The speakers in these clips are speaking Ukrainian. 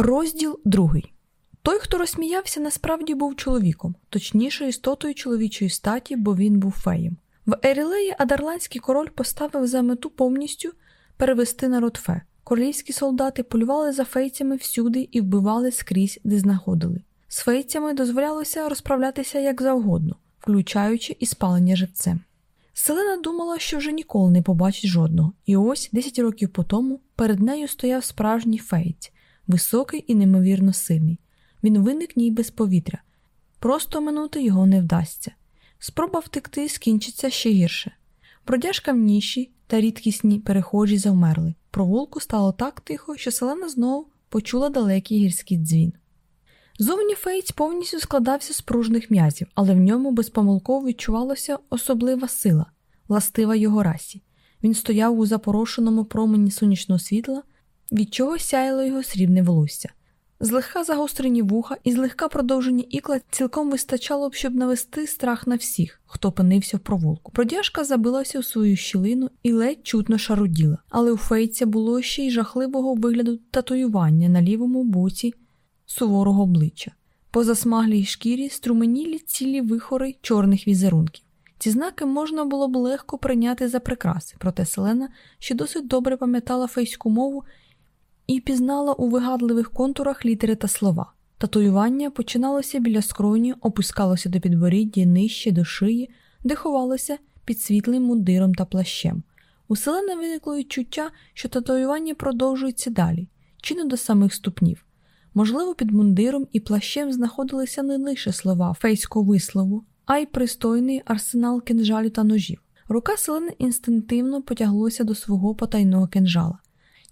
Розділ другий. Той, хто розсміявся, насправді був чоловіком, точніше, істотою чоловічої статі, бо він був феєм. В Ерілеї адарландський король поставив за мету повністю перевести народ фе. Королівські солдати полювали за фейцями всюди і вбивали скрізь, де знаходили. З фейцями дозволялося розправлятися як завгодно, включаючи і спалення живцем. Селена думала, що вже ніколи не побачить жодного, і ось 10 років по тому перед нею стояв справжній фейць, високий і неймовірно сильний. Він виник ній без повітря. Просто минути його не вдасться. Спроба втекти скінчиться ще гірше. Бродяжка в ніші та рідкісні перехожі завмерли. Провулку стало так тихо, що селена знову почула далекий гірський дзвін. Зовні Фейтс повністю складався з пружних м'язів, але в ньому безпомилково відчувалася особлива сила, властива його расі. Він стояв у запорошеному промені сонячного світла, від чого сяяло його срібне волосся. Злегка загострені вуха і злегка продовжені ікла цілком вистачало б, щоб навести страх на всіх, хто опинився в провулку. Продяжка забилася у свою щілину і ледь чутно шаруділа, але у фейця було ще й жахливого вигляду татуювання на лівому боці суворого обличчя. По засмаглій шкірі струменілі цілі вихори чорних візерунків. Ці знаки можна було б легко прийняти за прикраси, проте Селена, що досить добре пам'ятала фейську мову і пізнала у вигадливих контурах літери та слова. Татуювання починалося біля скроні, опускалося до підборіддя нижче до шиї, де ховалося під світлим мундиром та плащем. У Селени виникло відчуття, що татуювання продовжується далі, чи не до самих ступнів. Можливо, під мундиром і плащем знаходилися не лише слова фейського вислову, а й пристойний арсенал кинжалів та ножів. Рука Селени інстинктивно потяглася до свого потайного кинжала.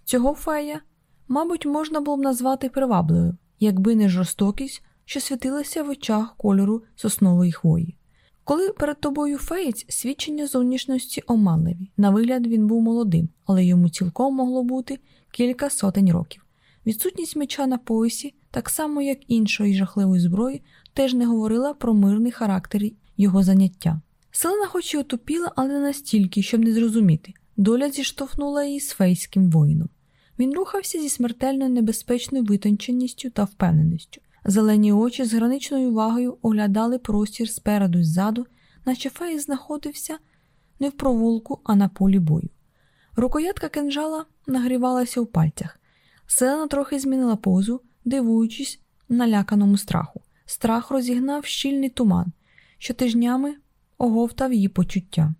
Цього фея, мабуть, можна було б назвати привабливим, якби не жорстокість, що світилася в очах кольору соснової хвої. Коли перед тобою феєць, свідчення зовнішності оманливі. На вигляд він був молодим, але йому цілком могло бути кілька сотень років. Відсутність меча на поясі, так само як іншої жахливої зброї, теж не говорила про мирний характер його заняття. Селена хоч і отупіла, але не настільки, щоб не зрозуміти. Доля зіштовхнула її з фейським воїном. Він рухався зі смертельно небезпечною витонченістю та впевненістю. Зелені очі з граничною увагою оглядали простір спереду і ззаду, наче фей знаходився не в провулку, а на полі бою. Рукоятка кинжала нагрівалася у пальцях. Селена трохи змінила позу, дивуючись наляканому страху. Страх розігнав щільний туман, що тижнями оговтав її почуття.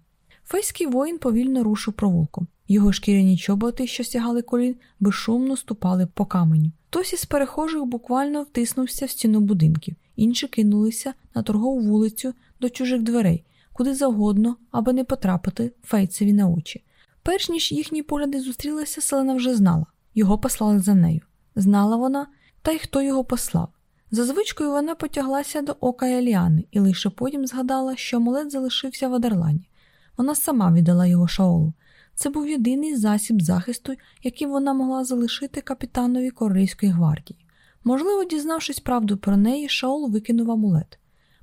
Фейський воїн повільно рушив провулком. Його шкіряні чоботи, що сягали колін, безшумно ступали по каменю. Хтось із перехожих буквально втиснувся в стіну будинків, інші кинулися на торгову вулицю до чужих дверей, куди завгодно, аби не потрапити фейцеві на очі. Перш ніж їхні погляди зустрілися, Селена вже знала. Його послали за нею. Знала вона, та й хто його послав. За звичкою вона потяглася до ока Еліани і лише потім згадала, що амулет залишився в Адерлані. Вона сама віддала його Шаолу. Це був єдиний засіб захисту, який вона могла залишити капітанові Корейської гвардії. Можливо, дізнавшись правду про неї, Шаол викинув амулет.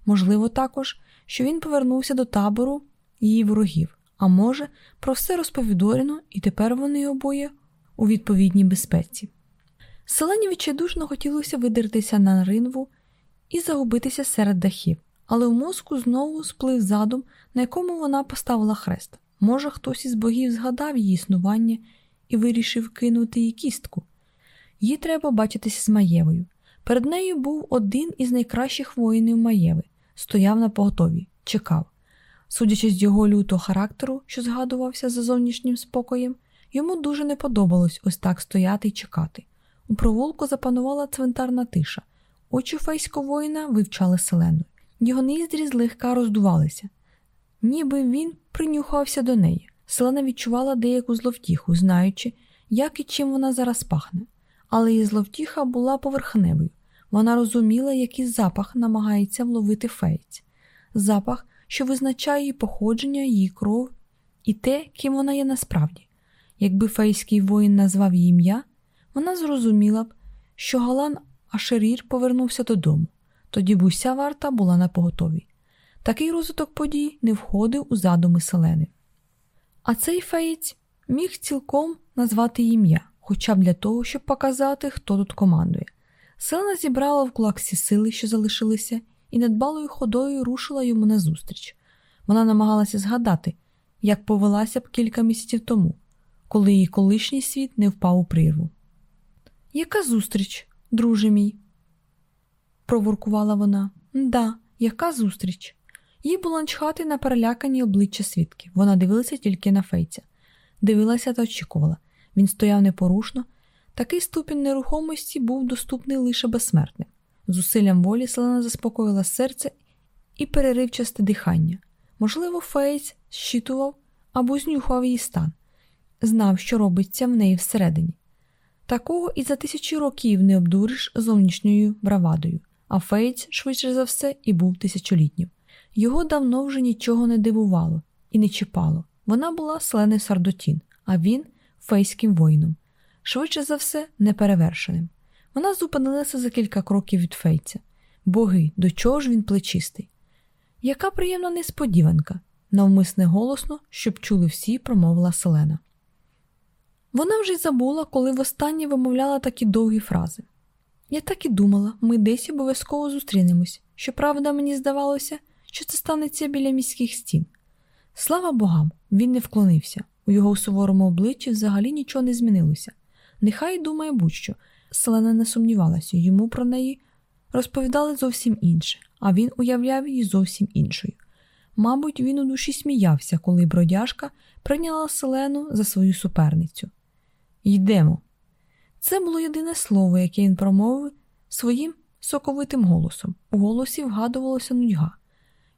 Можливо, також, що він повернувся до табору її ворогів, а може, про все розповідорено, і тепер вони обоє у відповідній безпеці. Селені відчайдушно хотілося видертися на ринву і загубитися серед дахів, але в мозку знову сплив задум, на якому вона поставила хрест. Може, хтось із богів згадав її існування і вирішив кинути їй кістку. Їй треба бачитися з Маєвою. Перед нею був один із найкращих воїнів Маєви, стояв на поготові, чекав. Судячи з його лютого характеру, що згадувався за зовнішнім спокоєм, йому дуже не подобалось ось так стояти й чекати. У провулку запанувала цвинтарна тиша, очі фейського воїна вивчали селену. Його ніздрі злегка роздувалися, ніби він принюхався до неї. Селена відчувала деяку зловтіху, знаючи, як і чим вона зараз пахне, але її зловтіха була поверхневою. Вона розуміла, який запах намагається вловити фейць, запах, що визначає її походження, її кров і те, ким вона є насправді. Якби фейський воїн назвав її ім'я, вона зрозуміла б, що Галан Ашерір повернувся додому, тоді б уся варта була на поготові. Такий розвиток подій не входив у задуми селени. А цей феєць міг цілком назвати ім'я, хоча б для того, щоб показати, хто тут командує. Селена зібрала в кулак всі сили, що залишилися, і недбалою ходою рушила йому назустріч. Вона намагалася згадати, як повелася б кілька місяців тому, коли її колишній світ не впав у прірву. Яка зустріч, друже мій? проворкувала вона. Да, яка зустріч? Їй було начхати на перелякані обличчя свідки. Вона дивилася тільки на фейця. Дивилася та очікувала. Він стояв непорушно. Такий ступінь нерухомості був доступний лише безсмертним. Зусиллям волі селена заспокоїла серце і переривчасте дихання. Можливо, Фейц щитував або знюхав її стан, знав, що робиться в неї всередині. Такого і за тисячі років не обдуриш зовнішньою бравадою, а Фейц, швидше за все, і був тисячолітнім. Його давно вже нічого не дивувало і не чіпало. Вона була Селени Сардотін, а він фейським воїном, швидше за все, неперевершеним. Вона зупинилася за кілька кроків від фейця. Боги, до чого ж він плечистий? Яка приємна несподіванка, навмисне голосно, щоб чули всі, промовила Селена. Вона вже й забула, коли востаннє вимовляла такі довгі фрази. Я так і думала, ми десь обов'язково зустрінемось. Щоправда, мені здавалося, що це станеться біля міських стін. Слава богам, він не вклонився. У його суворому обличчі взагалі нічого не змінилося. Нехай думає будь-що. Селена не сумнівалася, йому про неї розповідали зовсім інше, а він уявляв її зовсім іншою. Мабуть, він у душі сміявся, коли бродяжка прийняла Селену за свою суперницю. Йдемо. Це було єдине слово, яке він промовив своїм соковитим голосом. У голосі вгадувалося нудьга.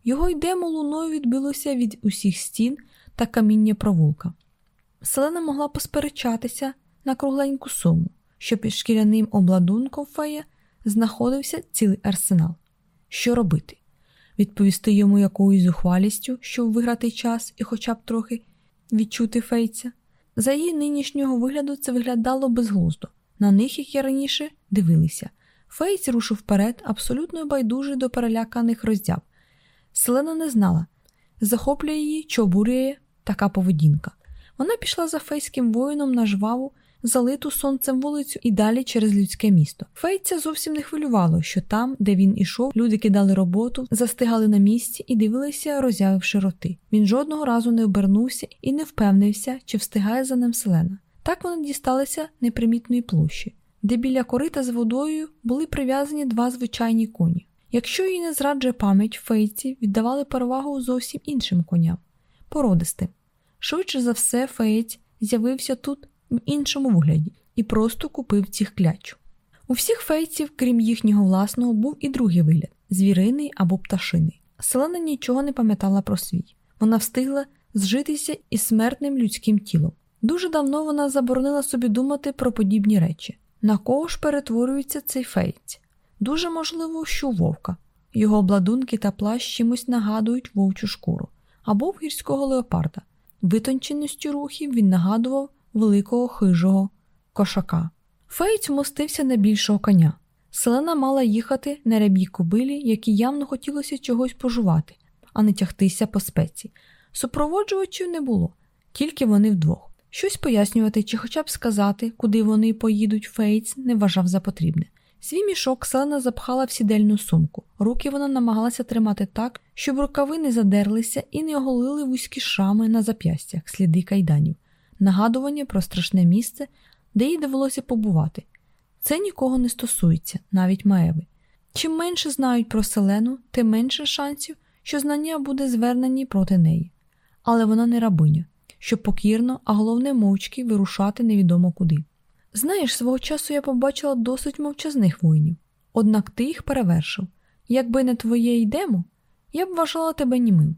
Його йдемо луною відбилося від усіх стін та каміння провулка. Селена могла посперечатися на кругленьку суму, що під шкіряним обладунком фея знаходився цілий арсенал. Що робити? Відповісти йому якоюсь зухвалістю, щоб виграти час і хоча б трохи відчути фейця. За її нинішнього вигляду це виглядало безглуздо. На них, як і раніше, дивилися. Фейць рушив вперед, абсолютно байдужий до переляканих роздяб. Селена не знала, захоплює її чи обурює така поведінка. Вона пішла за фейським воїном на жваву, залиту сонцем вулицю і далі через людське місто. Фейця зовсім не хвилювало, що там, де він ішов, люди кидали роботу, застигали на місці і дивилися, роззявивши роти. Він жодного разу не обернувся і не впевнився, чи встигає за ним селена. Так вони дісталися непримітної площі, де біля корита з водою були прив'язані два звичайні коні. Якщо її не зраджує пам'ять, фейці віддавали перевагу зовсім іншим коням породистим. Швидше за все, феєць з'явився тут в іншому вигляді і просто купив цих клячу. У всіх фейців, крім їхнього власного, був і другий вигляд звіриний або пташиний. Селена нічого не пам'ятала про свій. Вона встигла зжитися із смертним людським тілом. Дуже давно вона заборонила собі думати про подібні речі. На кого ж перетворюється цей фейць? Дуже можливо, що вовка. Його обладунки та плащ чимось нагадують вовчу шкуру або в гірського леопарда. Витонченістю рухів він нагадував великого хижого кошака. Фейць мостився на більшого коня. Селена мала їхати на рябій кобилі, якій явно хотілося чогось пожувати, а не тягтися по спеці. Супроводжувачів не було, тільки вони вдвох. Щось пояснювати чи хоча б сказати, куди вони поїдуть, Фейц не вважав за потрібне. Свій мішок Селена запхала в сідельну сумку. Руки вона намагалася тримати так, щоб рукави не задерлися і не оголили вузькі шрами на зап'ястях, сліди кайданів, нагадування про страшне місце, де їй довелося побувати. Це нікого не стосується, навіть Маеви. Чим менше знають про селену, тим менше шансів, що знання буде звернені проти неї. Але вона не рабиня, щоб покірно, а головне мовчки вирушати невідомо куди. Знаєш, свого часу я побачила досить мовчазних воїнів, однак ти їх перевершив. Якби не твоє йдемо, я б вважала тебе німим.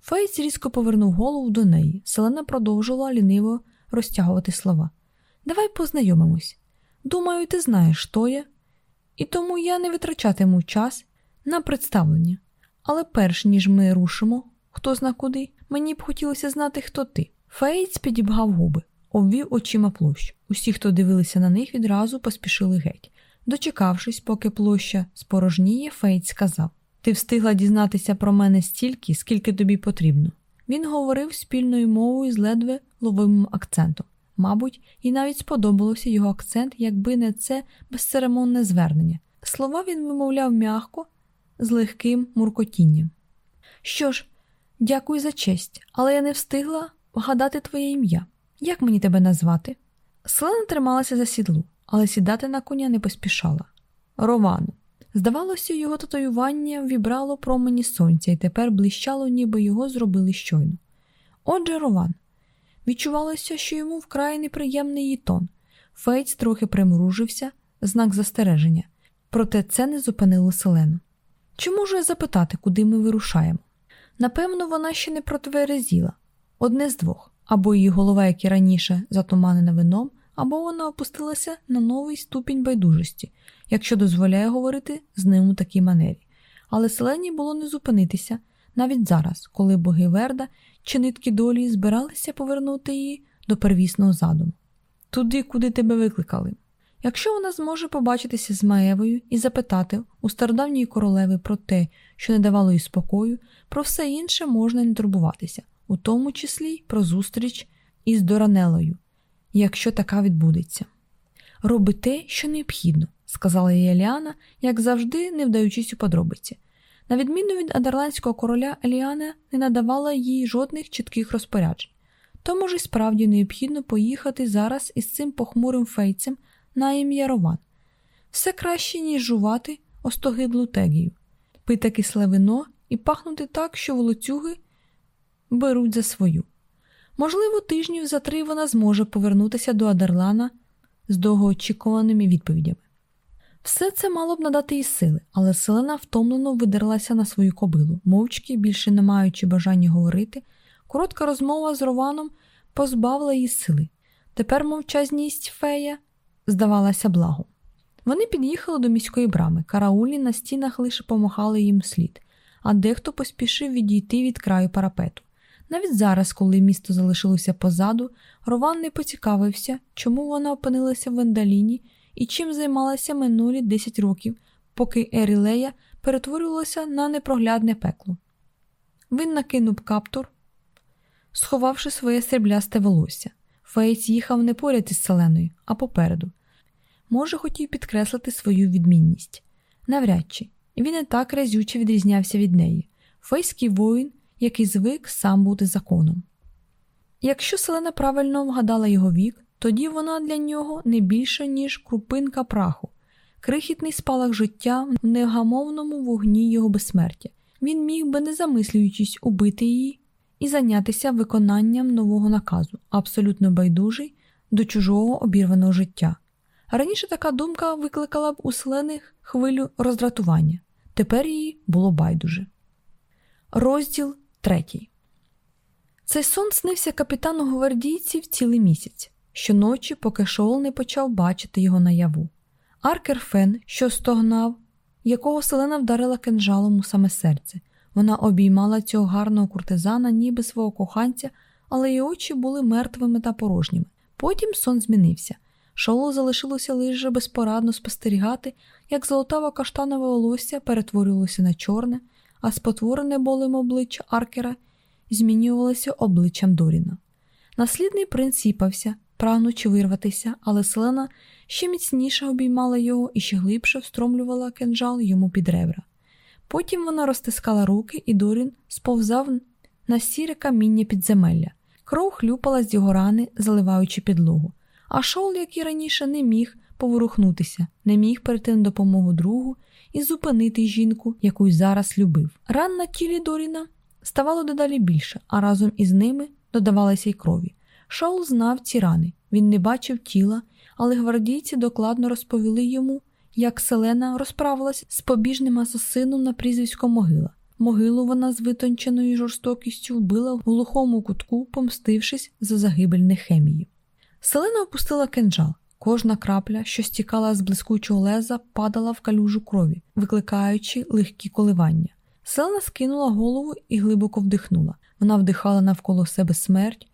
Фейц різко повернув голову до неї. Селена продовжувала ліниво розтягувати слова. Давай познайомимось. Думаю, ти знаєш, хто я, і тому я не витрачатиму час на представлення. Але перш ніж ми рушимо, хто зна куди, мені б хотілося знати, хто ти. Фейц підібгав губи обвів очима площу. Усі, хто дивилися на них, відразу поспішили геть. Дочекавшись, поки площа спорожніє, Фейт сказав: Ти встигла дізнатися про мене стільки, скільки тобі потрібно. Він говорив спільною мовою з ледве ловимим акцентом. Мабуть, їй навіть сподобалося його акцент, якби не це безцеремонне звернення. Слова він вимовляв м'яко, з легким муркотінням. Що ж, дякую за честь, але я не встигла вгадати твоє ім'я. Як мені тебе назвати? Селена трималася за сідлу, але сідати на коня не поспішала. Ровану. Здавалося, його татуювання вібрало промені сонця і тепер блищало, ніби його зробили щойно. Отже, Рован. Відчувалося, що йому вкрай неприємний її тон. Фейтс трохи примружився, знак застереження, проте це не зупинило селену. Чи можу я запитати, куди ми вирушаємо? Напевно, вона ще не протверезіла. Одне з двох або її голова, як і раніше, затуманена вином, або вона опустилася на новий ступінь байдужості, якщо дозволяє говорити з ним у такій манері. Але селені було не зупинитися навіть зараз, коли боги Верда чи нитки долі збиралися повернути її до первісного задуму. Туди, куди тебе викликали. Якщо вона зможе побачитися з Маевою і запитати у стародавньої королеви про те, що не давало їй спокою, про все інше можна не турбуватися, у тому числі й про зустріч із Доранелою, якщо така відбудеться. Роби те, що необхідно, сказала їй Еліана, як завжди, не вдаючись у подробиці. На відміну від адерландського короля, Еліана не надавала їй жодних чітких розпоряджень. То, може, справді необхідно поїхати зараз із цим похмурим фейцем на ім'я Рован. Все краще, ніж жувати остогидлу тегію, пити кисле вино і пахнути так, що волоцюги беруть за свою. Можливо, тижнів за три вона зможе повернутися до Адерлана з довгоочікуваними відповідями. Все це мало б надати їй сили, але селена втомлено видерлася на свою кобилу, мовчки, більше не маючи бажання говорити. Коротка розмова з Рованом позбавила її сили. Тепер мовчазність фея здавалася благом. Вони під'їхали до міської брами, караулі на стінах лише помахали їм слід, а дехто поспішив відійти від краю парапету. Навіть зараз, коли місто залишилося позаду, Рован не поцікавився, чому вона опинилася в Вендаліні і чим займалася минулі 10 років, поки Ерілея перетворювалася на непроглядне пекло. Він накинув каптур, сховавши своє сріблясте волосся. Фейс їхав не поряд із селеною, а попереду. Може, хотів підкреслити свою відмінність. Навряд чи він не так разюче відрізнявся від неї. Фейський воїн, який звик сам бути законом. Якщо селена правильно вгадала його вік, тоді вона для нього не більше, ніж крупинка праху, крихітний спалах життя в негамовному вогні його безсмертя. Він міг би, не замислюючись, убити її і зайнятися виконанням нового наказу, абсолютно байдужий до чужого обірваного життя. Раніше така думка викликала б у селених хвилю роздратування, тепер її було байдуже. Розділ третій. Цей сон снився капітану гвардійців цілий місяць, щоночі, поки Шоул не почав бачити його наяву. Аркер Фен, що стогнав, якого селена вдарила кинжалом у саме серце. Вона обіймала цього гарного куртизана, ніби свого коханця, але її очі були мертвими та порожніми. Потім сон змінився. Шоулу залишилося лише безпорадно спостерігати, як золотаво каштанове волосся перетворювалося на чорне, а спотворене болем обличчя Аркера змінювалося обличчям Доріна. Наслідний принц сіпався, прагнучи вирватися, але селена ще міцніше обіймала його і ще глибше встромлювала кинжал йому під ребра. Потім вона розтискала руки, і Дорін сповзав на сіре каміння підземелля. Кров хлюпала з його рани, заливаючи підлогу. А Шол, як і раніше, не міг поворухнутися, не міг перейти на допомогу другу і зупинити жінку, яку й зараз любив. Ран на тілі Доріна ставало дедалі більше, а разом із ними додавалися й крові. Шоул знав ці рани, він не бачив тіла, але гвардійці докладно розповіли йому, як Селена розправилась з побіжним асасином на прізвисько могила. Могилу вона з витонченою жорстокістю вбила в глухому кутку, помстившись за загибель Нехемії. Селена опустила кинджал. Кожна крапля, що стікала з блискучого леза, падала в калюжу крові, викликаючи легкі коливання. Селена скинула голову і глибоко вдихнула. Вона вдихала навколо себе смерть,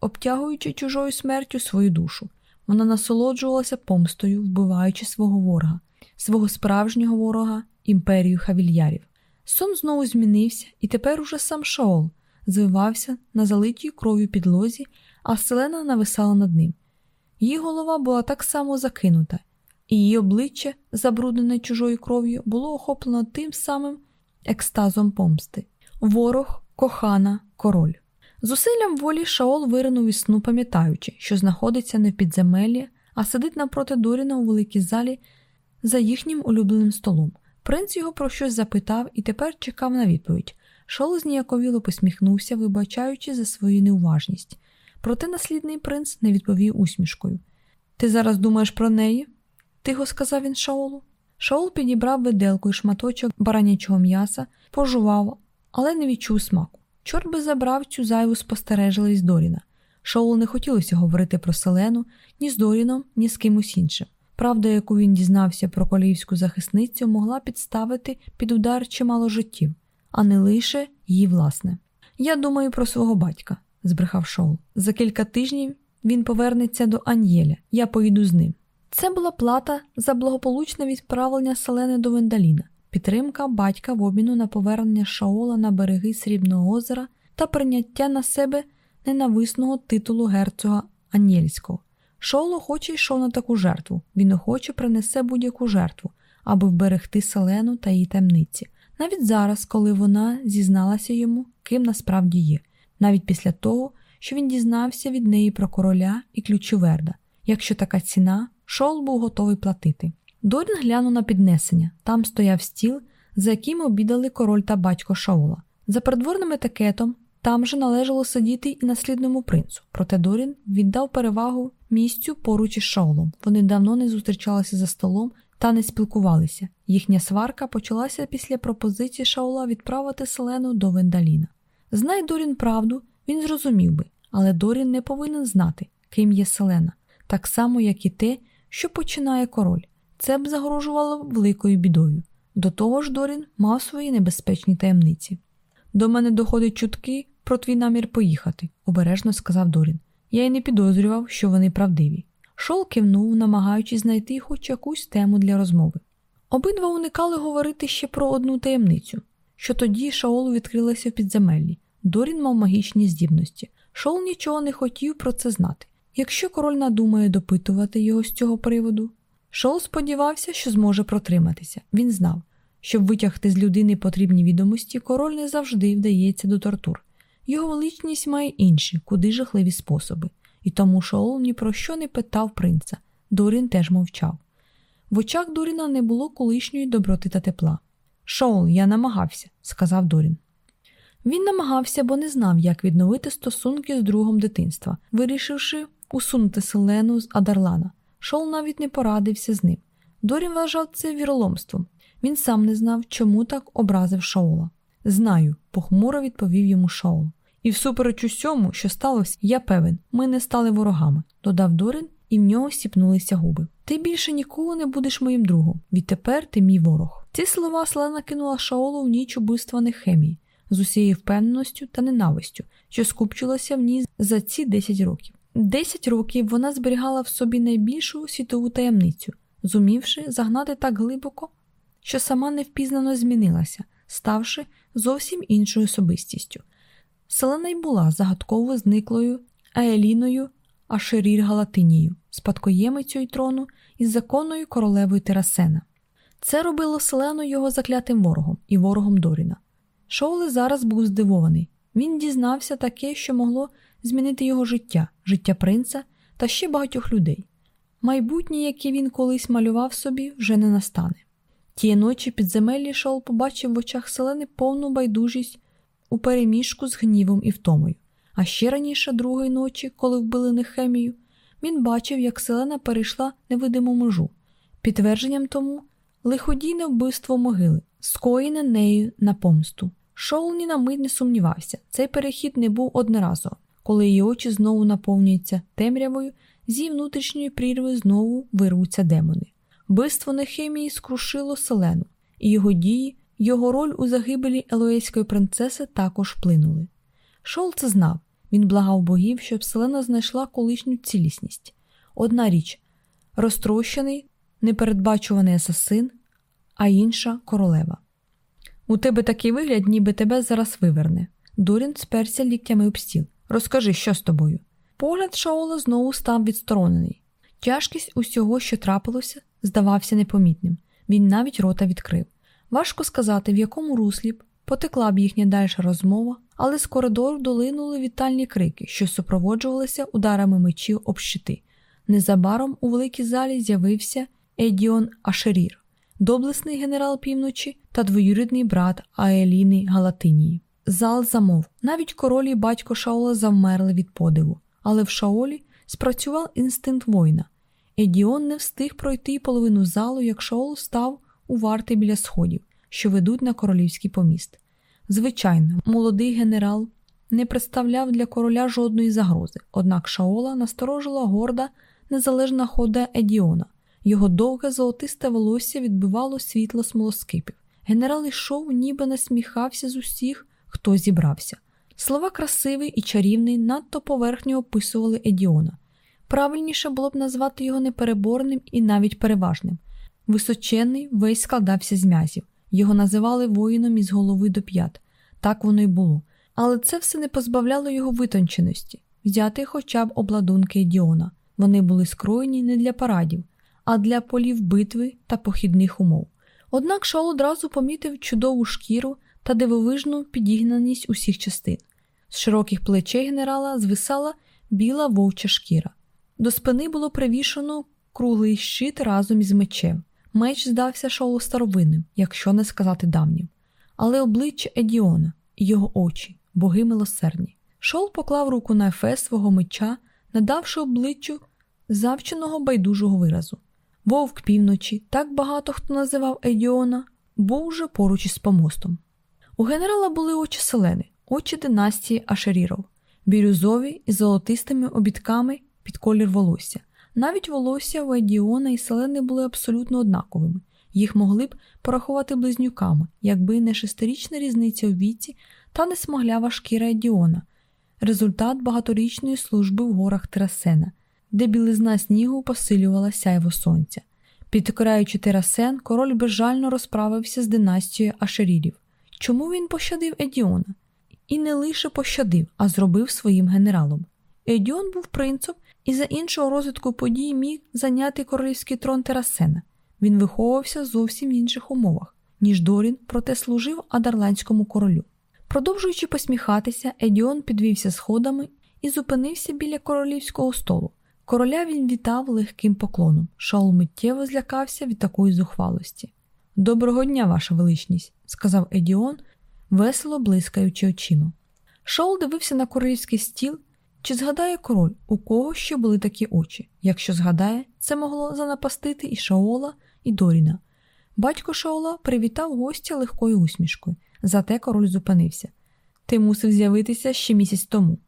обтягуючи чужою смертю свою душу. Вона насолоджувалася помстою, вбиваючи свого ворога, свого справжнього ворога, імперію хавільярів. Сон знову змінився, і тепер уже сам Шаол звивався на залитій кров'ю підлозі, а селена нависала над ним. Її голова була так само закинута, і її обличчя, забруднене чужою кров'ю, було охоплено тим самим екстазом помсти. Ворог, кохана, король. Зусиллям волі Шаол виринув із сну, пам'ятаючи, що знаходиться не в підземеллі, а сидить напроти Доріна у великій залі за їхнім улюбленим столом. Принц його про щось запитав і тепер чекав на відповідь. Шаол зніяковіло посміхнувся, вибачаючи за свою неуважність. Проте наслідний принц не відповів усмішкою. Ти зараз думаєш про неї? тихо сказав він Шаолу. Шаол підібрав виделку і шматочок баранячого м'яса, пожував, але не відчув смаку. Чорт би забрав цю зайву спостережливість Доріна. Шоулу не хотілося говорити про Селену ні з Доріном, ні з кимось іншим. Правда, яку він дізнався про коліївську захисницю, могла підставити під удар чимало життів, а не лише її власне. Я думаю про свого батька, збрехав Шоул. За кілька тижнів він повернеться до Ан'єля, я поїду з ним. Це була плата за благополучне відправлення Селени до Вендаліна підтримка батька в обміну на повернення Шаола на береги Срібного озера та прийняття на себе ненависного титулу герцога Анєльського. Шаол охоче йшов на таку жертву, він охоче принесе будь-яку жертву, аби вберегти Селену та її темниці, навіть зараз, коли вона зізналася йому, ким насправді є, навіть після того, що він дізнався від неї про короля і ключі Верда. Якщо така ціна, Шоул був готовий платити. Дорін глянув на піднесення. Там стояв стіл, за яким обідали король та батько Шаула. За придворним етикетом там же належало сидіти і наслідному принцу. Проте Дорін віддав перевагу місцю поруч із Шаулом. Вони давно не зустрічалися за столом та не спілкувалися. Їхня сварка почалася після пропозиції Шаула відправити Селену до Вендаліна. Знай Дорін правду, він зрозумів би, але Дорін не повинен знати, ким є Селена, так само, як і те, що починає король. Це б загрожувало великою бідою. До того ж, Дорін мав свої небезпечні таємниці. До мене доходять чутки про твій намір поїхати, обережно сказав Дорін. Я й не підозрював, що вони правдиві. Шол кивнув, намагаючись знайти хоч якусь тему для розмови. Обидва уникали говорити ще про одну таємницю, що тоді Шаолу відкрилася в підземеллі. Дорін мав магічні здібності. Шол нічого не хотів про це знати. Якщо король надумає допитувати його з цього приводу, Шоу сподівався, що зможе протриматися. Він знав, щоб витягти з людини потрібні відомості, король не завжди вдається до тортур. Його величність має інші, куди жахливі способи, і тому Шоул ні про що не питав принца. Дорін теж мовчав. В очах Доріна не було колишньої доброти та тепла. Шоул, я намагався, сказав Дорін. Він намагався, бо не знав, як відновити стосунки з другом дитинства, вирішивши усунути селену з Адарлана. Шол навіть не порадився з ним. Дорін вважав це віроломством. Він сам не знав, чому так образив Шоула. Знаю, похмуро відповів йому Шоул. І всупереч усьому, що сталося, я певен, ми не стали ворогами, додав Дорін, і в нього сіпнулися губи. Ти більше ніколи не будеш моїм другом. Відтепер ти мій ворог. Ці слова Селена кинула Шаолу в ніч убивства Нехемії з усією впевненістю та ненавистю, що скупчилася в ній за ці 10 років. Десять років вона зберігала в собі найбільшу світову таємницю, зумівши загнати так глибоко, що сама невпізнано змінилася, ставши зовсім іншою особистістю. Селена й була загадково зниклою Аеліною Ашерір Галатинією, спадкоємицею трону із законною королевою Терасена. Це робило Селену його заклятим ворогом і ворогом Доріна. Шоуле зараз був здивований. Він дізнався таке, що могло змінити його життя, життя принца та ще багатьох людей. Майбутнє, яке він колись малював собі, вже не настане. Тієї ночі підземеллі Шол побачив в очах селени повну байдужість у переміжку з гнівом і втомою. А ще раніше, другої ночі, коли вбили Нехемію, він бачив, як селена перейшла невидиму межу, підтвердженням тому лиходійне вбивство могили, скоєне нею на помсту. Шоул ні на мить не сумнівався, цей перехід не був одноразовим коли її очі знову наповнюються темрявою, з її внутрішньої прірви знову вирвуться демони. Вбивство Нехемії скрушило селену, і його дії, його роль у загибелі Елоейської принцеси також вплинули. Шол це знав, він благав богів, щоб селена знайшла колишню цілісність. Одна річ розтрощений, непередбачуваний асасин, а інша королева. У тебе такий вигляд, ніби тебе зараз виверне. Дорін сперся ліктями об стіл. Розкажи, що з тобою. Погляд Шаола знову став відсторонений. Тяжкість усього, що трапилося, здавався непомітним. Він навіть рота відкрив. Важко сказати, в якому руслі б потекла б їхня дальша розмова, але з коридору долинули вітальні крики, що супроводжувалися ударами мечів об щити. Незабаром у великій залі з'явився Едіон Ашерір, доблесний генерал півночі та двоюрідний брат Аеліни Галатинії. Зал замов. Навіть король і батько Шаола завмерли від подиву, але в Шаолі спрацював інстинкт воїна. Едіон не встиг пройти половину залу, як Шаол став у варти біля сходів, що ведуть на королівський поміст. Звичайно, молодий генерал не представляв для короля жодної загрози, однак Шаола насторожила горда незалежна хода Едіона. Його довге золотисте волосся відбивало світло смолоскипів. Генерал йшов, ніби насміхався з усіх, хто зібрався. Слова красивий і чарівний надто поверхньо описували Едіона. Правильніше було б назвати його непереборним і навіть переважним. Височенний весь складався з м'язів, його називали воїном із голови до п'ят. Так воно й було. Але це все не позбавляло його витонченості, взяти хоча б обладунки Едіона. Вони були скроєні не для парадів, а для полів битви та похідних умов. Однак Шаол одразу помітив чудову шкіру та дивовижну підігнаність усіх частин. З широких плечей генерала звисала біла вовча шкіра. До спини було привішено круглий щит разом із мечем. Меч здався Шаолу старовинним, якщо не сказати давнім. Але обличчя Едіона і його очі, боги милосердні. Шол поклав руку на ефес свого меча, надавши обличчю завченого байдужого виразу. Вовк півночі, так багато хто називав Едіона, був уже поруч із помостом. У генерала були очі селени, очі династії Ашеріров, бірюзові із золотистими обідками під колір волосся. Навіть волосся у Едіона і селени були абсолютно однаковими. Їх могли б порахувати близнюками, якби не шестирічна різниця у віці та не смаглява шкіра Едіона, результат багаторічної служби в горах Терасена, де білизна снігу посилювала сяйво сонця. Підкораючи Терасен, король безжально розправився з династією Ашерірів. Чому він пощадив Едіона? І не лише пощадив, а зробив своїм генералом. Едіон був принцем і за іншого розвитку подій міг зайняти королівський трон Терасена. Він виховувався зовсім в інших умовах, ніж Дорін, проте служив адарландському королю. Продовжуючи посміхатися, Едіон підвівся сходами і зупинився біля королівського столу. Короля він вітав легким поклоном. Шаул миттєво злякався від такої зухвалості. Доброго дня, ваша величність, сказав Едіон, весело блискаючи очима. Шаул дивився на королівський стіл. Чи згадає король, у кого ще були такі очі? Якщо згадає, це могло занапастити і Шаола, і Доріна. Батько Шаола привітав гостя легкою усмішкою, зате король зупинився. Ти мусив з'явитися ще місяць тому.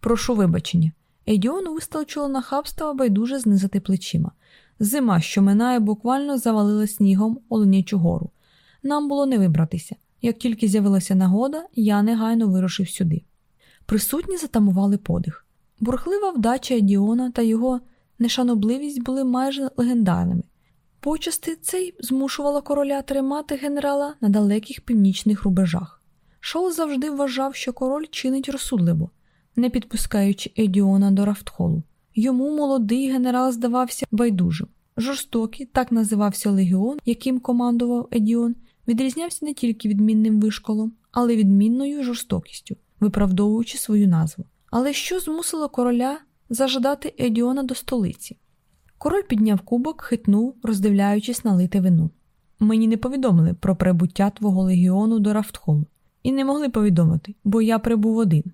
Прошу вибачення. Едіон вистачило на хабства байдуже знизати плечима. Зима, що минає, буквально завалила снігом Оленячу гору. Нам було не вибратися. Як тільки з'явилася нагода, я негайно вирушив сюди. Присутні затамували подих. Бурхлива вдача Едіона та його нешанобливість були майже легендарними. Почасти цей змушувало короля тримати генерала на далеких північних рубежах. Шоу завжди вважав, що король чинить розсудливо, не підпускаючи Едіона до Рафтхолу. Йому молодий генерал здавався байдужим. Жорстокий, так називався легіон, яким командував Едіон, відрізнявся не тільки відмінним вишколом, але відмінною жорстокістю, виправдовуючи свою назву. Але що змусило короля зажадати Едіона до столиці? Король підняв кубок, хитнув, роздивляючись на лите вину. Мені не повідомили про прибуття твого легіону до Рафтхолу. І не могли повідомити, бо я прибув один.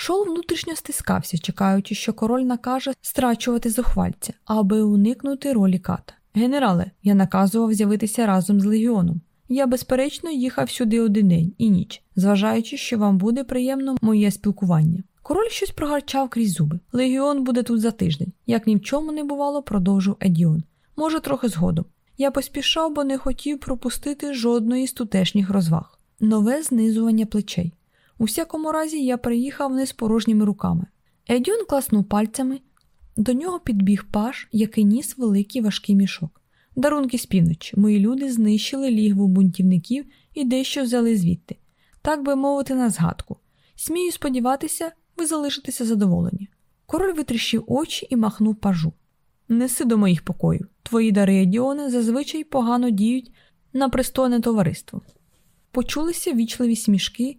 Шол внутрішньо стискався, чекаючи, що король накаже страчувати зухвальця, аби уникнути ролі ката. Генерале, я наказував з'явитися разом з легіоном. Я, безперечно, їхав сюди один день і ніч, зважаючи, що вам буде приємно моє спілкування. Король щось прогарчав крізь зуби. Легіон буде тут за тиждень. Як ні в чому не бувало, продовжив Едіон. Може, трохи згодом. Я поспішав, бо не хотів пропустити жодної з тутешніх розваг. Нове знизування плечей. У всякому разі, я приїхав не з порожніми руками. Едіон класнув пальцями, до нього підбіг паш, який ніс великий важкий мішок. Дарунки з півночі. Мої люди знищили лігву бунтівників і дещо взяли звідти. Так би мовити, на згадку. Смію сподіватися, ви залишитеся задоволені. Король витріщив очі і махнув пажу. неси до моїх покоїв. Твої дари Едіоне зазвичай погано діють на пристойне товариство. Почулися вічливі смішки,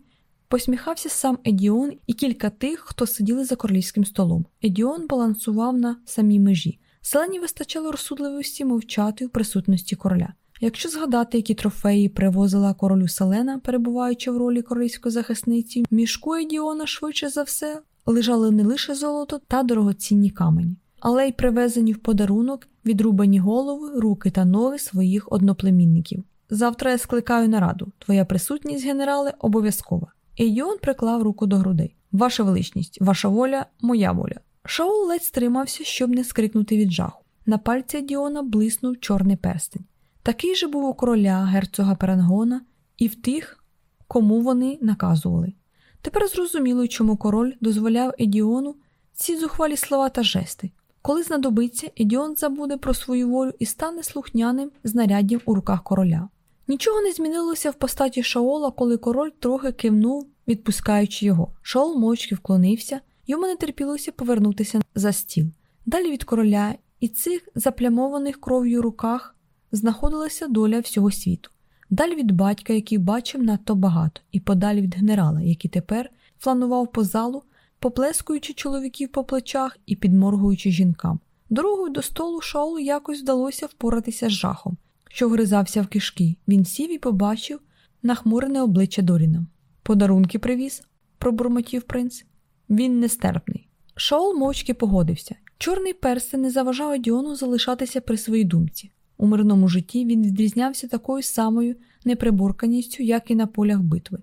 посміхався сам Едіон і кілька тих, хто сиділи за королівським столом. Едіон балансував на самій межі. Селені вистачало розсудливості мовчати в присутності короля. Якщо згадати, які трофеї привозила королю Селена, перебуваючи в ролі королівської захисниці, мішку Едіона швидше за все лежали не лише золото та дорогоцінні камені, але й привезені в подарунок відрубані голови, руки та ноги своїх одноплемінників. Завтра я скликаю нараду. Твоя присутність, генерале, обов'язкова. Едіон приклав руку до грудей. Ваша величність, ваша воля, моя воля. Шаул ледь стримався, щоб не скрикнути від жаху. На пальці Діона блиснув чорний перстень. Такий же був у короля герцога Перангона і в тих, кому вони наказували. Тепер зрозуміло, чому король дозволяв Едіону ці зухвалі слова та жести. Коли знадобиться, Едіон забуде про свою волю і стане слухняним знаряддям у руках короля. Нічого не змінилося в постаті Шаола, коли король трохи кивнув, відпускаючи його. Шаол мовчки вклонився, йому не терпілося повернутися за стіл. Далі від короля і цих заплямованих кров'ю руках знаходилася доля всього світу. Далі від батька, який бачив надто багато, і подалі від генерала, який тепер фланував по залу, поплескуючи чоловіків по плечах і підморгуючи жінкам. Дорогою до столу Шаолу якось вдалося впоратися з жахом, що вгризався в кишки. Він сів і побачив нахмурене обличчя Доріна. Подарунки привіз, пробурмотів принц. Він нестерпний. Шаол мовчки погодився. Чорний перстень не заважав Діону залишатися при своїй думці. У мирному житті він відрізнявся такою самою неприборканістю, як і на полях битви.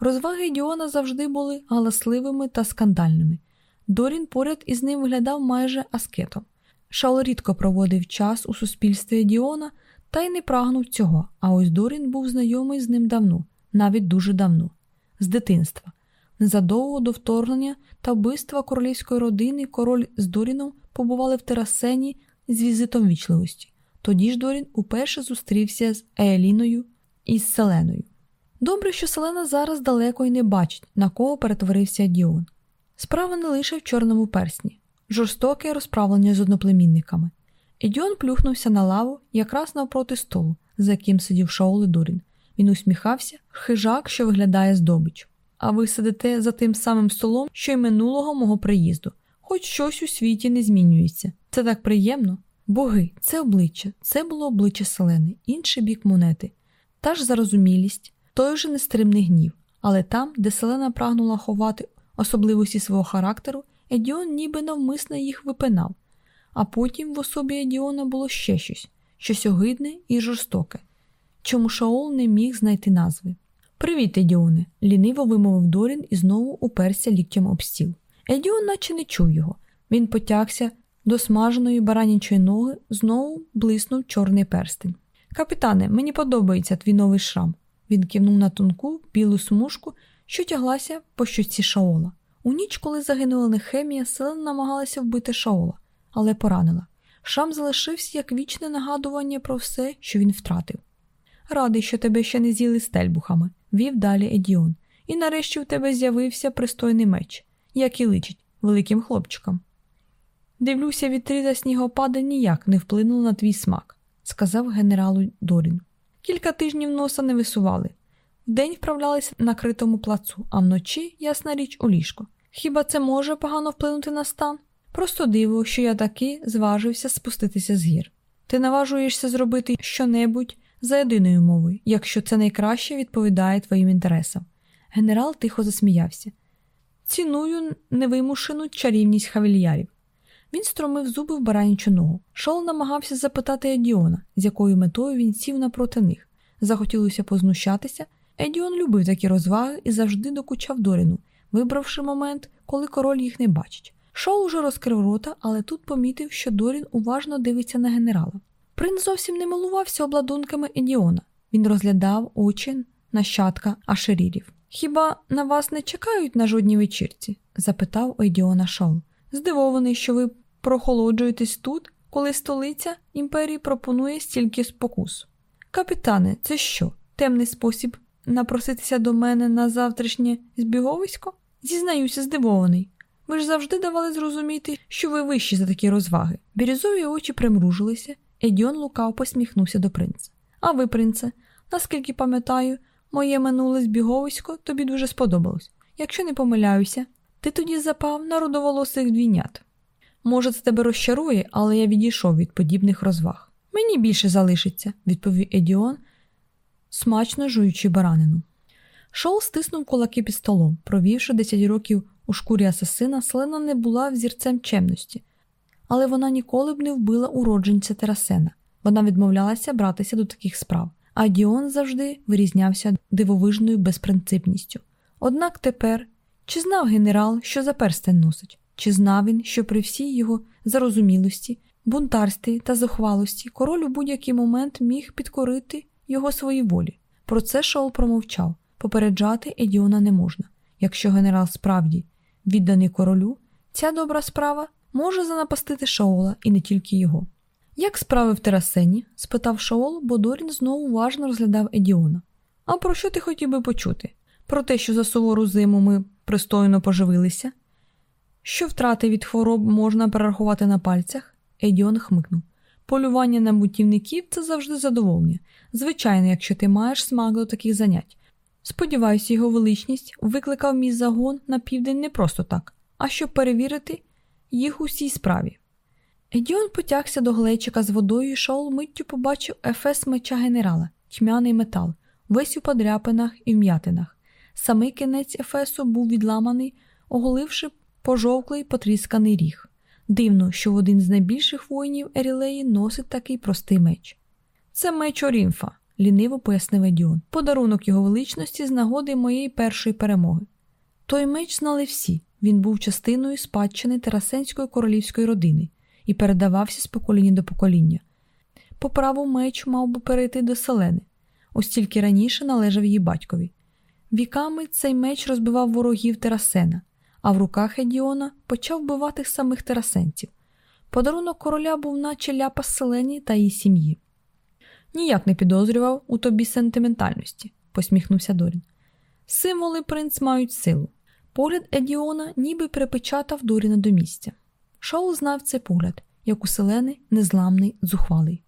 Розваги Діона завжди були галасливими та скандальними. Дорін поряд із ним виглядав майже аскетом. Шаол рідко проводив час у суспільстві Діона та й не прагнув цього, а ось Дорін був знайомий з ним давно, навіть дуже давно, з дитинства. Незадовго до вторгнення та вбивства королівської родини король з Доріном побували в терасені з візитом вічливості. Тоді ж Дорін уперше зустрівся з Ееліною і з Селеною. Добре, що Селена зараз далеко й не бачить, на кого перетворився Діон. Справа не лише в чорному персні, жорстоке розправлення з одноплемінниками. Едіон плюхнувся на лаву якраз навпроти столу, за яким сидів Шаол і Дорін. Він усміхався, хижак, що виглядає здобич. А ви сидите за тим самим столом, що й минулого мого приїзду. Хоч щось у світі не змінюється. Це так приємно. Боги, це обличчя, це було обличчя Селени, інший бік монети, та ж зарозумілість, той же нестримний гнів. Але там, де Селена прагнула ховати особливості свого характеру, Едіон ніби навмисно їх випинав, а потім в особі Едіона було ще щось, щось огидне і жорстоке, чому Шаол не міг знайти назви. Привіт, Едіоне, ліниво вимовив Дорін і знову уперся ліктям об стіл. Едіон наче не чув його. Він потягся до смаженої баранячої ноги, знову блиснув чорний перстень. Капітане, мені подобається твій новий шрам. Він кивнув на тонку білу смужку, що тяглася по щоці Шаола. У ніч, коли загинула Нехемія, Селена намагалася вбити Шаола, але поранила. Шрам залишився як вічне нагадування про все, що він втратив. Радий, що тебе ще не з'їли стельбухами, вів далі Едіон. І нарешті в тебе з'явився пристойний меч, як і личить, великим хлопчикам. Дивлюся, вітри та снігопади ніяк не вплинули на твій смак, сказав генералу Дорін. Кілька тижнів носа не висували. Вдень вправлялися на критому плацу, а вночі, ясна річ, у ліжко. Хіба це може погано вплинути на стан? Просто диво, що я таки зважився спуститися з гір. Ти наважуєшся зробити щонебудь за єдиною мовою, якщо це найкраще відповідає твоїм інтересам. Генерал тихо засміявся. Ціную невимушену чарівність хавільярів. Він стромив зуби в баранічу ногу. Шол намагався запитати Едіона, з якою метою він сів напроти них. Захотілося познущатися. Едіон любив такі розваги і завжди докучав Доріну, вибравши момент, коли король їх не бачить. Шоу уже розкрив рота, але тут помітив, що Дорін уважно дивиться на генерала. Принц зовсім не милувався обладунками Едіона. Він розглядав очі нащадка Ашерірів. Хіба на вас не чекають на жодній вечірці? запитав Едіона Шоу. Здивований, що ви прохолоджуєтесь тут, коли столиця імперії пропонує стільки спокус. Капітане, це що? Темний спосіб напроситися до мене на завтрашнє збіговисько? Зізнаюся, здивований. Ви ж завжди давали зрозуміти, що ви вищі за такі розваги. Бірюзові очі примружилися, Едіон лукав посміхнувся до принца. А ви, принце, наскільки пам'ятаю, моє минуле збіговисько тобі дуже сподобалось. Якщо не помиляюся, ти тоді запав на родоволосих двійнят. Може, це тебе розчарує, але я відійшов від подібних розваг. Мені більше залишиться, відповів Едіон, смачно жуючи баранину. Шоу стиснув кулаки під столом, провівши 10 років у шкурі асасина, Селена не була взірцем чемності, але вона ніколи б не вбила уродженця Терасена. Вона відмовлялася братися до таких справ, а Діон завжди вирізнявся дивовижною безпринципністю. Однак тепер чи знав генерал, що за перстень носить, чи знав він, що при всій його зарозумілості, бунтарстві та зухвалості король у будь-який момент міг підкорити його своїй волі. Про це Шоул промовчав. Попереджати Едіона не можна. Якщо генерал справді відданий королю, ця добра справа може занапастити Шаола і не тільки його. Як справи в терасені? спитав Шаол, бо Дорін знову уважно розглядав Едіона. А про що ти хотів би почути? Про те, що за сувору зиму ми пристойно поживилися? Що втрати від хвороб можна перерахувати на пальцях? Едіон хмикнув. Полювання на бутівників це завжди задоволення. Звичайно, якщо ти маєш смак до таких занять. Сподіваюся, його величність викликав мій загон на південь не просто так, а щоб перевірити їх у цій справі. Едіон потягся до глечика з водою і Шаул миттю побачив ефес меча генерала, тьмяний метал, весь у подряпинах і вм'ятинах. Самий кінець ефесу був відламаний, оголивши пожовклий потрісканий ріг. Дивно, що один з найбільших воїнів Ерілеї носить такий простий меч. Це меч Орімфа, ліниво пояснив Едіон, подарунок його величності з нагоди моєї першої перемоги. Той меч знали всі, він був частиною спадщини Терасенської королівської родини і передавався з покоління до покоління. По праву меч мав би перейти до селени, ось раніше належав її батькові. Віками цей меч розбивав ворогів Терасена, а в руках Едіона почав вбивати самих терасенців. Подарунок короля був наче ляпа селені та її сім'ї. Ніяк не підозрював у тобі сентиментальності, посміхнувся Дорін. Символи принц мають силу. Погляд Едіона ніби припечатав Доріна до місця. Шоу знав цей погляд, як у незламний, зухвалий.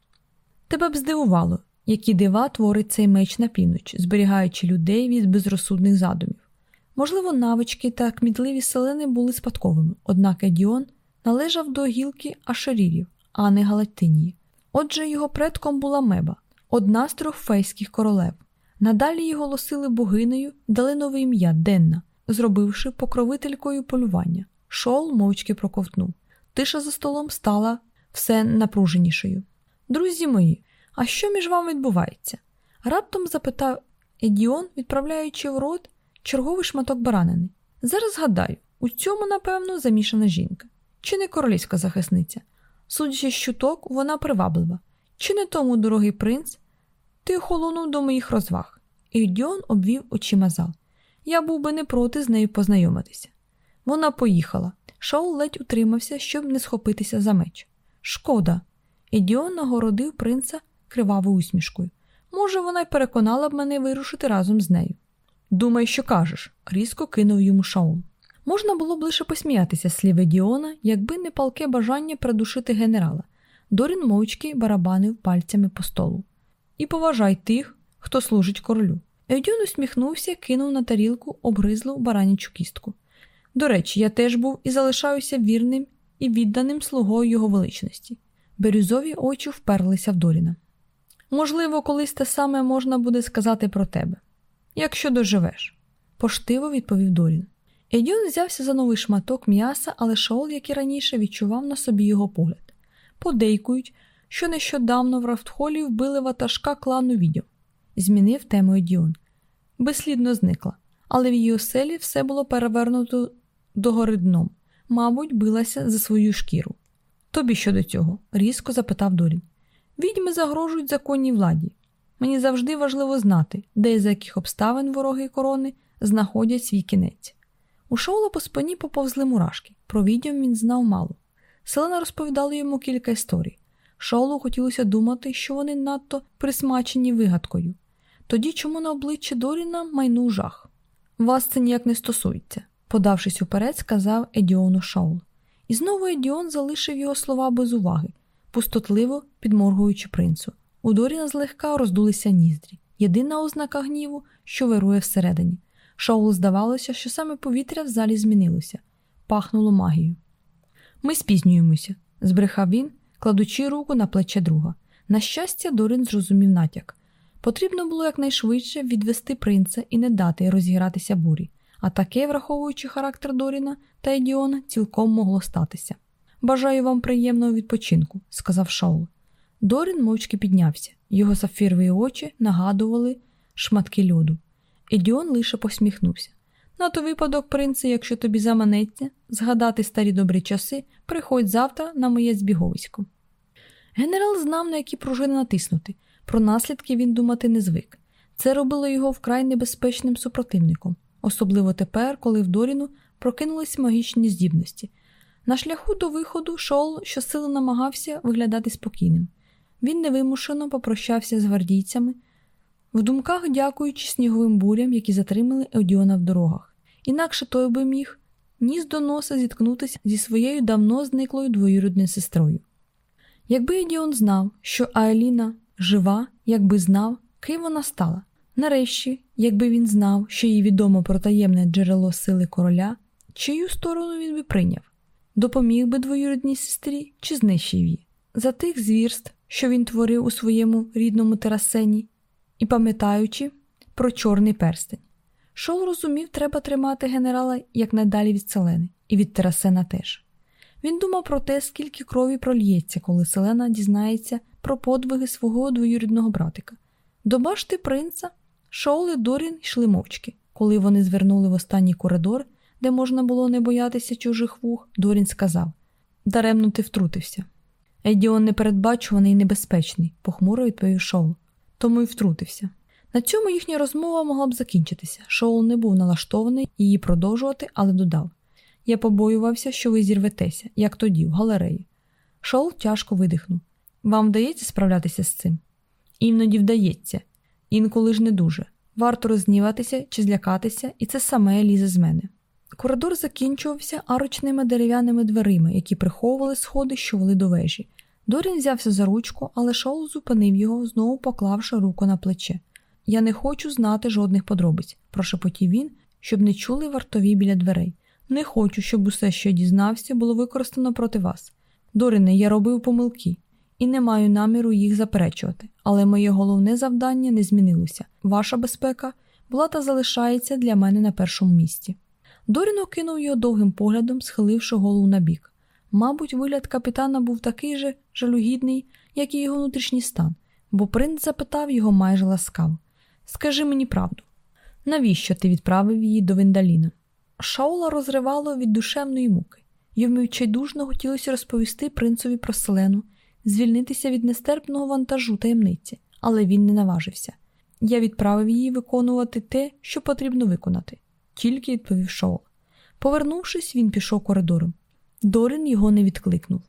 Тебе б здивувало, які дива творить цей меч на північ, зберігаючи людей від безрозсудних задумів. Можливо, навички та кмітливі селени були спадковими, однак Едіон належав до гілки Ашерірів, а не Галатинії. Отже, його предком була меба, одна з трьох фейських королев. Надалі її голосили богинею, дали нове ім'я Денна, зробивши покровителькою полювання. Шол мовчки проковтнув. Тиша за столом стала все напруженішою. Друзі мої, а що між вами відбувається? Раптом запитав Едіон, відправляючи в рот черговий шматок баранини. Зараз гадаю, у цьому, напевно, замішана жінка. Чи не королівська захисниця? Судячи з чуток, вона приваблива. Чи не тому, дорогий принц, ти охолонув до моїх розваг? І Діон обвів очима зал. Я був би не проти з нею познайомитися. Вона поїхала. Шоу ледь утримався, щоб не схопитися за меч. Шкода. Ідіон нагородив принца кривавою усмішкою. Може, вона й переконала б мене вирушити разом з нею. Думай, що кажеш, різко кинув йому Шаул. Можна було б лише посміятися слів Діона, якби не палке бажання придушити генерала. Дорін мовчки барабанив пальцями по столу. І поважай тих, хто служить королю. Едіон усміхнувся, кинув на тарілку обгризлу баранячу кістку. До речі, я теж був і залишаюся вірним і відданим слугою його величності. Бірюзові очі вперлися в Доріна. Можливо, колись те саме можна буде сказати про тебе, якщо доживеш, поштиво відповів Дорін. Едіон взявся за новий шматок м'яса, але Шаол, як і раніше, відчував на собі його погляд. Подейкують, що нещодавно в Рафтхолі вбили ватажка клану відьом. Змінив тему Едіон. Безслідно зникла, але в її оселі все було перевернуто догори дном, мабуть, билася за свою шкіру. Тобі що до цього? різко запитав Дорін. Відьми загрожують законній владі. Мені завжди важливо знати, де і за яких обставин вороги корони знаходять свій кінець. У Шоула по спині поповзли мурашки. Про відьом він знав мало. Селена розповідала йому кілька історій. Шоулу хотілося думати, що вони надто присмачені вигадкою. Тоді чому на обличчі Доріна майнув жах? Вас це ніяк не стосується, подавшись уперед, сказав Едіону Шаул. І знову Едіон залишив його слова без уваги, пустотливо підморгуючи принцу. У Доріна злегка роздулися ніздрі. Єдина ознака гніву, що вирує всередині. Шаулу здавалося, що саме повітря в залі змінилося, пахнуло магією. Ми спізнюємося, збрехав він, кладучи руку на плече друга. На щастя, Дорін зрозумів натяк. Потрібно було якнайшвидше відвести принца і не дати розігратися бурі, а таке, враховуючи характер Доріна та Едіона, цілком могло статися. Бажаю вам приємного відпочинку, сказав Шаул. Дорін мовчки піднявся, його сапфірові очі нагадували шматки льоду. Едіон лише посміхнувся. На то випадок, принце, якщо тобі заманеться, згадати старі добрі часи, приходь завтра на моє збіговисько. Генерал знав, на які пружини натиснути, про наслідки він думати не звик. Це робило його вкрай небезпечним супротивником, особливо тепер, коли в Доріну прокинулись магічні здібності. На шляху до виходу Шоул щосили намагався виглядати спокійним. Він невимушено попрощався з гвардійцями, в думках дякуючи сніговим бурям, які затримали Еодіона в дорогах. Інакше той би міг ніс до носа зіткнутися зі своєю давно зниклою двоюрідною сестрою. Якби Едіон знав, що Аеліна жива, якби знав, ким вона стала. Нарешті, якби він знав, що їй відомо про таємне джерело сили короля, чию сторону він би прийняв, допоміг би двоюрідній сестрі чи знищив її. За тих звірств, що він творив у своєму рідному терасені, і пам'ятаючи про чорний перстень. Шол розумів, треба тримати генерала якнайдалі від селени, і від Терасена теж. Він думав про те, скільки крові прольється, коли селена дізнається про подвиги свого двоюрідного братика. До башти принца Шоул і Дорін йшли мовчки. Коли вони звернули в останній коридор, де можна було не боятися чужих вух, Дорін сказав даремно ти втрутився. Едіон непередбачуваний і небезпечний, похмуро відповів Шоул тому й втрутився. На цьому їхня розмова могла б закінчитися. Шоул не був налаштований її продовжувати, але додав: Я побоювався, що ви зірветеся, як тоді, в галереї. Шоул тяжко видихнув. Вам вдається справлятися з цим? Іноді вдається, інколи ж не дуже. Варто розніватися чи злякатися, і це саме лізе з мене. Коридор закінчувався арочними дерев'яними дверима, які приховували сходи, що вели до вежі. Дорін взявся за ручку, але Шоул зупинив його, знову поклавши руку на плече. Я не хочу знати жодних подробиць, прошепотів він, щоб не чули вартові біля дверей. Не хочу, щоб усе, що я дізнався, було використано проти вас. Доріне, я робив помилки і не маю наміру їх заперечувати, але моє головне завдання не змінилося. Ваша безпека була та залишається для мене на першому місці. Дорін окинув його довгим поглядом, схиливши голову на бік. Мабуть, вигляд капітана був такий же жалюгідний, як і його внутрішній стан, бо принц запитав його майже ласкаво Скажи мені правду, навіщо ти відправив її до Вендаліна? Шаула розривало від душевної муки, йому відчайдушно хотілося розповісти принцові про селену, звільнитися від нестерпного вантажу таємниці, але він не наважився. Я відправив її виконувати те, що потрібно виконати, тільки відповів Шаол. Повернувшись, він пішов коридором. Дорін його не відкликнув.